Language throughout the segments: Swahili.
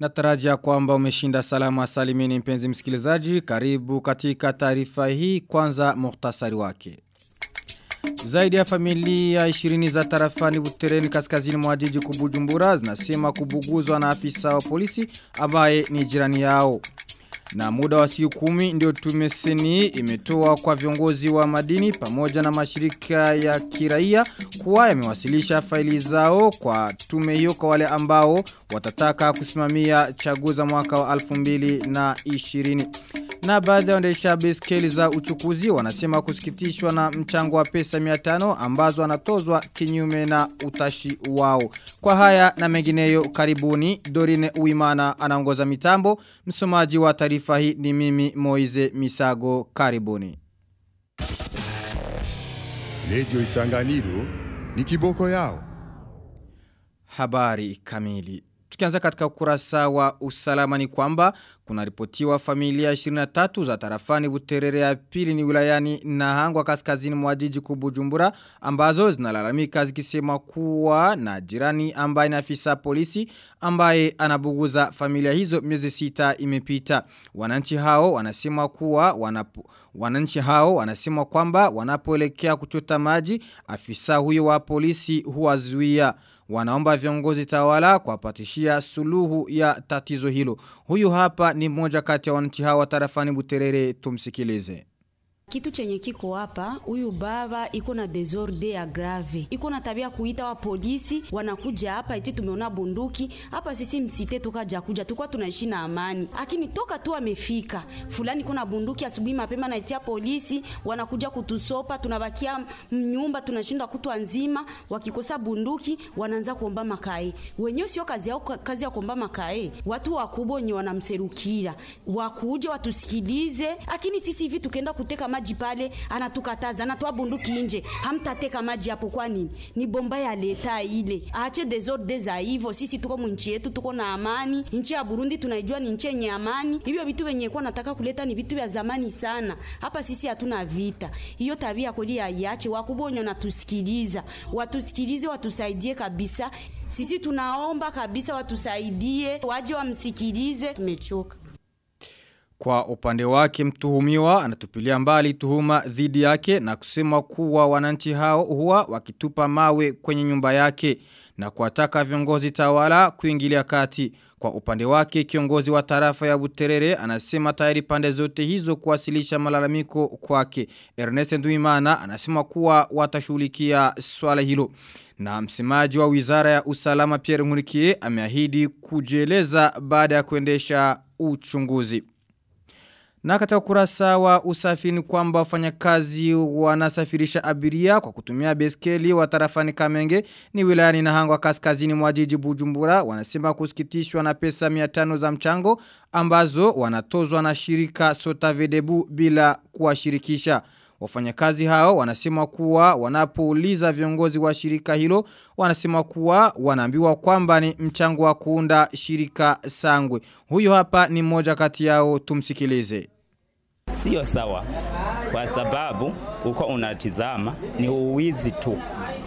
Natarajia kwamba umeshinda salama salimini mpenzi msikilizaji. Karibu katika taarifa hii kwanza muhtasari wake. Zaidi ya familia 20 za tarafani Butereni kaskazini mwa jiji kubujumbura zinasema kubuguzwa na afisa wa polisi ambaye ni jirani yao. Na muda wa siku kumi ndio tumeseni imetoa kwa viongozi wa madini pamoja na mashirika ya kiraia kuwa yamewasilisha faili zao kwa tume hiyo kwa wale ambao watataka kusimamia chaguza mwaka wa 2020. Na baadhi ya waendesha beskeli za uchukuzi wanasema kusikitishwa na mchango wa pesa 500 ambazo anatozwa kinyume na utashi wao. Kwa haya na mengineyo karibuni Dorine Uimana anaongoza mitambo. Msomaji wa taarifa hii ni mimi Moize Misago karibuni. Radio Isanganiro ni kiboko yao. Habari kamili. Tukianza katika ukurasa wa usalama ni kwamba kuna ripotiwa familia 23 za tarafani buterere ya pili ni wilayani na hangwa kaskazini mwa jiji kubujumbura ambazo zinalalamika zikisema kuwa na jirani ambaye na afisa polisi ambaye anabuguza familia hizo miezi sita imepita. Wananchi hao wanasema kuwa wanapo, wananchi hao wanasema kwamba wanapoelekea kuchota maji afisa huyo wa polisi huwazuia. Wanaomba viongozi tawala kuwapatishia suluhu ya tatizo hilo. Huyu hapa ni mmoja kati ya wananchi hawa tarafani Buterere tumsikilize. Kitu chenye kiko hapa, huyu baba iko na desorde ya grave, iko na tabia kuita wa polisi wanakuja hapa, eti tumeona bunduki hapa. Sisi msite toka jakuja tukua tunaishi na amani, lakini toka tu amefika fulani kuna bunduki, asubuhi mapema naitia polisi, wanakuja kutusopa, tunabakia mnyumba, tunashinda kutwa nzima. Wakikosa bunduki wanaanza kuomba makae, wenyewe sio kazi yao, kazi ya kuomba makae. Watu wakubwa wenye wanamserukira wakuje watusikilize, lakini sisi hivi tukenda kuteka maji pale anatukataza anatoa bunduki nje. Hamtateka maji hapo kwa nini? Ni bomba ya leta ile. Aache desordre za hivyo. Sisi tuko munchi yetu tuko na amani. Nchi ya Burundi tunaijua ni nchi yenye amani. Hivyo vitu venye kwa nataka kuleta ni vitu vya zamani sana. Hapa sisi hatuna vita. Hiyo tabia kweli aiache. wakubwa wenye wanatusikiliza watusikilize watusaidie kabisa. Sisi tunaomba kabisa watusaidie. Waje wamsikilize. Tumechoka kwa upande wake mtuhumiwa anatupilia mbali tuhuma dhidi yake na kusema kuwa wananchi hao huwa wakitupa mawe kwenye nyumba yake na kuwataka viongozi tawala kuingilia kati. Kwa upande wake kiongozi wa tarafa ya Buterere anasema tayari pande zote hizo kuwasilisha malalamiko kwake. Ernest Nduimana anasema kuwa watashughulikia swala hilo. Na msemaji wa wizara ya usalama Pierre Nkurikiye ameahidi kujieleza baada ya kuendesha uchunguzi. Na katika kurasa wa usafi ni kwamba wafanyakazi wanasafirisha abiria kwa kutumia beskeli wa tarafani Kamenge ni wilayani na hangwa kaskazini mwa jiji Bujumbura wanasema kusikitishwa na pesa 500 za mchango ambazo wanatozwa na shirika Sotavedebu bila kuwashirikisha. Wafanyakazi hao wanasema kuwa wanapouliza viongozi wa shirika hilo wanasema kuwa wanaambiwa kwamba ni mchango wa kuunda shirika sangwe. Huyo hapa ni mmoja kati yao tumsikilize. Sio sawa kwa sababu uko unatizama ni uwizi tu.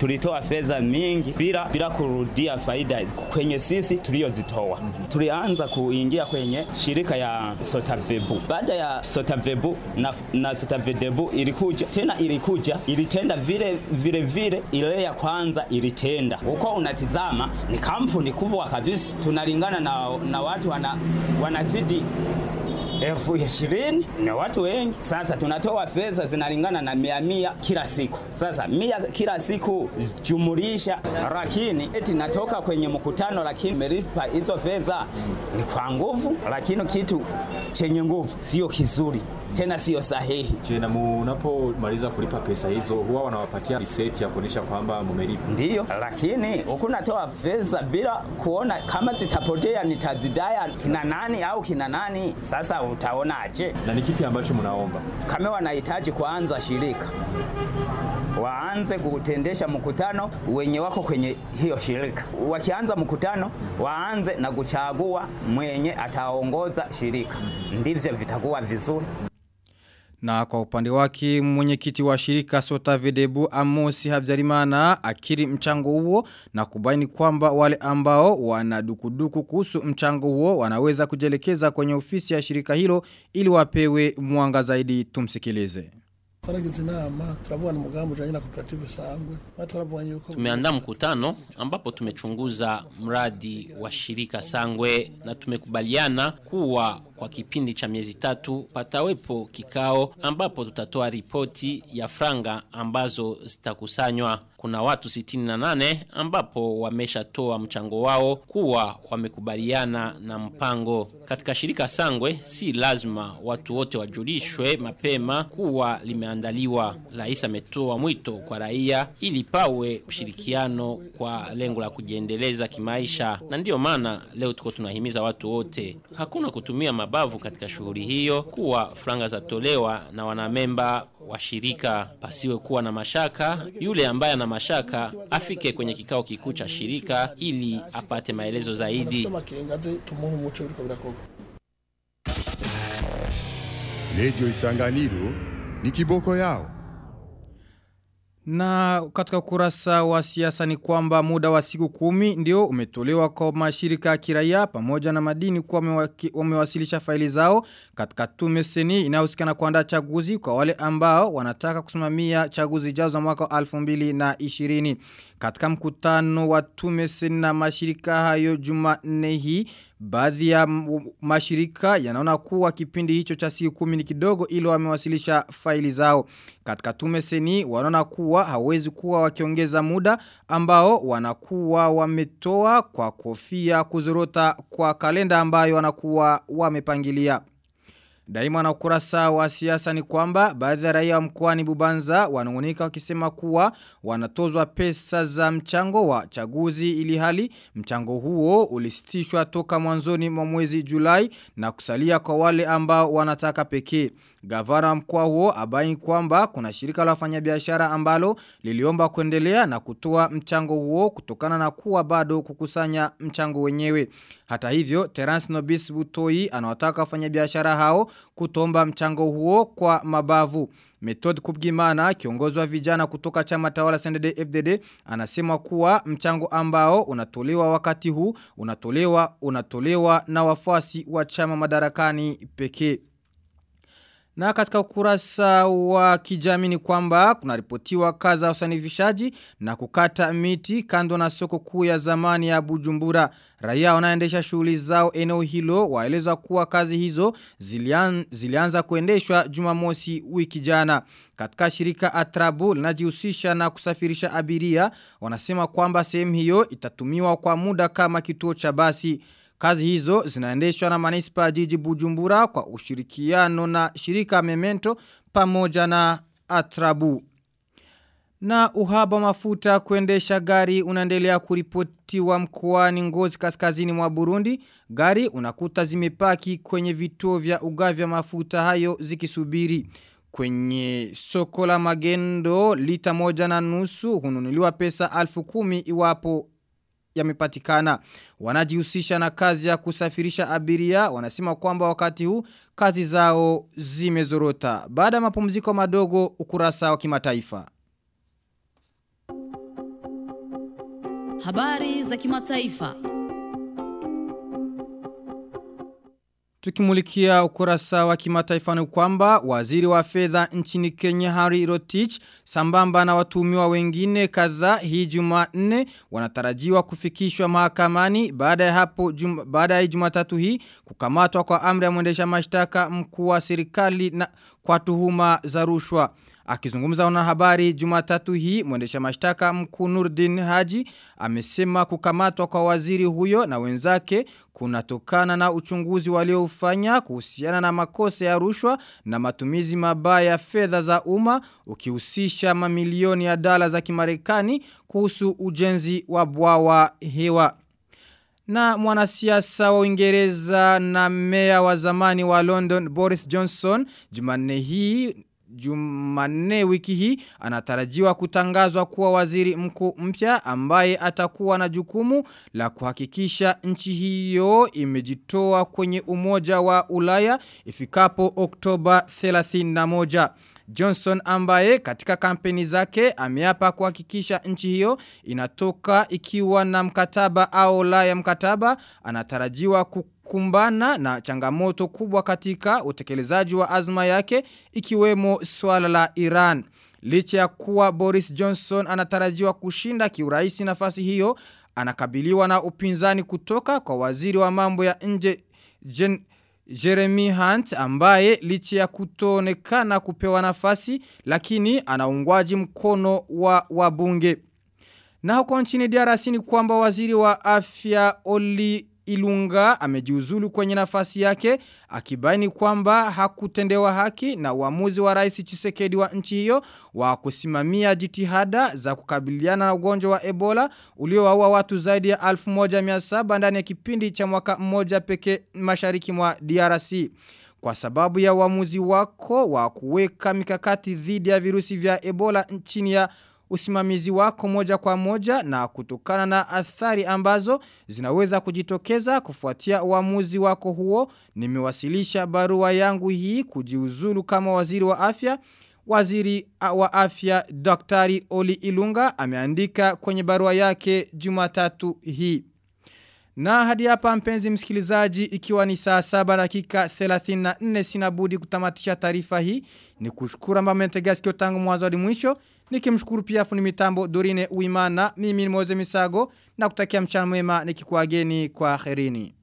Tulitoa fedha mingi bila bila kurudia faida kwenye sisi tuliyozitoa. Tulianza kuingia kwenye shirika ya Sotavebu. Baada ya Sotavebu na, na Sotavedebu ilikuja tena, ilikuja ilitenda vile vile vile ile ya kwanza ilitenda. Uko unatizama ni kampuni kubwa kabisa, tunalingana na, na watu wana, wanazidi elfu ishirini na watu wengi. Sasa tunatoa fedha zinalingana na mia mia kila siku. Sasa mia kila siku jumulisha, lakini eti natoka kwenye mkutano, lakini melipa hizo fedha ni kwa nguvu, lakini kitu chenye nguvu sio kizuri tena sio sahihi. Je, na munapomaliza kulipa pesa hizo huwa wanawapatia riseti ya kuonyesha kwamba mumelipa? Ndiyo, lakini ukunatoa fedha bila kuona kama zitapotea nitazidaya kina nani au kina nani. Sasa utaonaje? Na ni kipi ambacho mnaomba? Kama wanahitaji kuanza shirika waanze kutendesha mkutano wenye wako kwenye hiyo shirika. Wakianza mkutano, waanze na kuchagua mwenye ataongoza shirika, ndivyo vitakuwa vizuri. Na kwa upande wake mwenyekiti wa shirika Sota Vedebu Amosi Habzarimana akiri mchango huo na kubaini kwamba wale ambao wanadukuduku kuhusu mchango huo wanaweza kujelekeza kwenye ofisi ya shirika hilo ili wapewe mwanga zaidi tumsikilize. Tumeandaa mkutano ambapo tumechunguza mradi wa shirika Sangwe na tumekubaliana kuwa kwa kipindi cha miezi tatu patawepo kikao ambapo tutatoa ripoti ya franga ambazo zitakusanywa. Kuna watu 68 ambapo wameshatoa mchango wao kuwa wamekubaliana na mpango. Katika shirika Sangwe si lazima watu wote wajulishwe mapema kuwa limeandaliwa. Rais ametoa mwito kwa raia ili pawe ushirikiano kwa lengo la kujiendeleza kimaisha. Na ndiyo maana leo tuko tunahimiza watu wote. Hakuna kutumia mabavu katika shughuli hiyo kuwa franga zatolewa na wanamemba wa shirika. Pasiwe kuwa na mashaka, yule ambaye ana mashaka afike kwenye kikao kikuu cha shirika ili apate maelezo zaidi. Lejo Isanganiro ni kiboko yao. Na katika ukurasa wa siasa ni kwamba muda wa siku kumi ndio umetolewa kwa mashirika ya kiraia pamoja na madini kuwa wamewasilisha faili zao katika tume seni inayohusikana kuandaa chaguzi kwa wale ambao wanataka kusimamia chaguzi jao za mwaka wa 2020. Katika mkutano wa tume seni na mashirika hayo Jumanne hii Baadhi ya mashirika yanaona kuwa kipindi hicho cha siku kumi ni kidogo ili wamewasilisha faili zao. Katika tume seni wanaona kuwa hawezi kuwa wakiongeza muda ambao wanakuwa wametoa kwa kofia kuzorota kwa kalenda ambayo wanakuwa wamepangilia. Daima na ukurasa wa siasa ni kwamba baadhi ya raia wa mkoani Bubanza wanungunika wakisema kuwa wanatozwa pesa za mchango wa chaguzi ili hali mchango huo ulisitishwa toka mwanzoni mwa mwezi Julai na kusalia kwa wale ambao wanataka pekee. Gavana mkoa huo abaini kwamba kuna shirika la wafanyabiashara ambalo liliomba kuendelea na kutoa mchango huo kutokana na kuwa bado kukusanya mchango wenyewe. Hata hivyo, Terence Nobis Butoi anawataka wafanyabiashara hao kutomba mchango huo kwa mabavu. Method Kubgimana, kiongozi wa vijana kutoka chama tawala CNDD FDD, anasema kuwa mchango ambao unatolewa wakati huu unatolewa unatolewa na wafuasi wa chama madarakani pekee. Na katika ukurasa wa kijamii ni kwamba kuna ripotiwa kazi za usanifishaji na kukata miti kando na soko kuu ya zamani ya Bujumbura. Raia wanaendesha shughuli zao eneo hilo waeleza kuwa kazi hizo zilian, zilianza kuendeshwa Jumamosi wiki jana. Katika shirika Atrabu linajihusisha na kusafirisha abiria wanasema kwamba sehemu hiyo itatumiwa kwa muda kama kituo cha basi. Kazi hizo zinaendeshwa na manispa ya jiji Bujumbura kwa ushirikiano na shirika Memento pamoja na Atrabu. Na uhaba mafuta kuendesha gari unaendelea kuripotiwa mkoani Ngozi kaskazini mwa Burundi. Gari unakuta zimepaki kwenye vituo vya ugavi mafuta hayo zikisubiri. Kwenye soko la magendo lita moja na nusu hununuliwa pesa alfu kumi iwapo yamepatikana. Wanajihusisha na kazi ya kusafirisha abiria, wanasema kwamba wakati huu kazi zao zimezorota. Baada ya mapumziko madogo ukurasa wa kimataifa. Habari za kimataifa. Tukimulikia ukurasa wa kimataifa ni kwamba waziri wa fedha nchini Kenya Harry Rotich sambamba na watumiwa wengine kadhaa hii Jumanne wanatarajiwa kufikishwa mahakamani baada ya hapo baada ya Jumatatu hii kukamatwa kwa amri ya mwendesha mashtaka mkuu wa serikali na kwa tuhuma za rushwa. Akizungumza wanahabari habari Jumatatu hii mwendesha mashtaka mkuu Nurdin Haji amesema kukamatwa kwa waziri huyo na wenzake kunatokana na uchunguzi waliofanya kuhusiana na makosa ya rushwa na matumizi mabaya ya fedha za umma ukihusisha mamilioni ya dala za Kimarekani kuhusu ujenzi wa bwawa hewa. Na mwanasiasa wa Uingereza na meya wa zamani wa London Boris Johnson Jumanne hii Jumanne wiki hii anatarajiwa kutangazwa kuwa waziri mkuu mpya ambaye atakuwa na jukumu la kuhakikisha nchi hiyo imejitoa kwenye umoja wa Ulaya ifikapo Oktoba 31. Johnson ambaye katika kampeni zake ameapa kuhakikisha nchi hiyo inatoka ikiwa na mkataba au la ya mkataba anatarajiwa kukumbana na changamoto kubwa katika utekelezaji wa azma yake ikiwemo swala la Iran. Licha ya kuwa Boris Johnson anatarajiwa kushinda kiuraisi nafasi hiyo anakabiliwa na upinzani kutoka kwa waziri wa mambo ya nje Jen Jeremy Hunt ambaye licha ya kutoonekana kupewa nafasi lakini anaungwaji mkono wa wabunge. Na huko nchini DRC ni kwamba waziri wa afya Oli Ilunga amejiuzulu kwenye nafasi yake akibaini kwamba hakutendewa haki na uamuzi wa rais Chisekedi wa nchi hiyo wa kusimamia jitihada za kukabiliana na ugonjwa wa Ebola uliowaua watu zaidi ya 1700 ndani ya kipindi cha mwaka mmoja pekee mashariki mwa DRC. Kwa sababu ya uamuzi wako wa kuweka mikakati dhidi ya virusi vya Ebola nchini ya usimamizi wako moja kwa moja na kutokana na athari ambazo zinaweza kujitokeza kufuatia uamuzi wako huo nimewasilisha barua yangu hii kujiuzulu kama waziri wa afya. Waziri wa afya Daktari Oli Ilunga ameandika kwenye barua yake Jumatatu hii. Na hadi hapa mpenzi msikilizaji ikiwa ni saa saba dakika 34 sinabudi kutamatisha taarifa hii. Ni kushukuru ambao mmetega sikio tangu mwanzo hadi mwisho nikimshukuru pia fundi mitambo Dorine Uimana mimi ni Moze Misago na kutakia mchana mwema nikikuageni kwa kherini.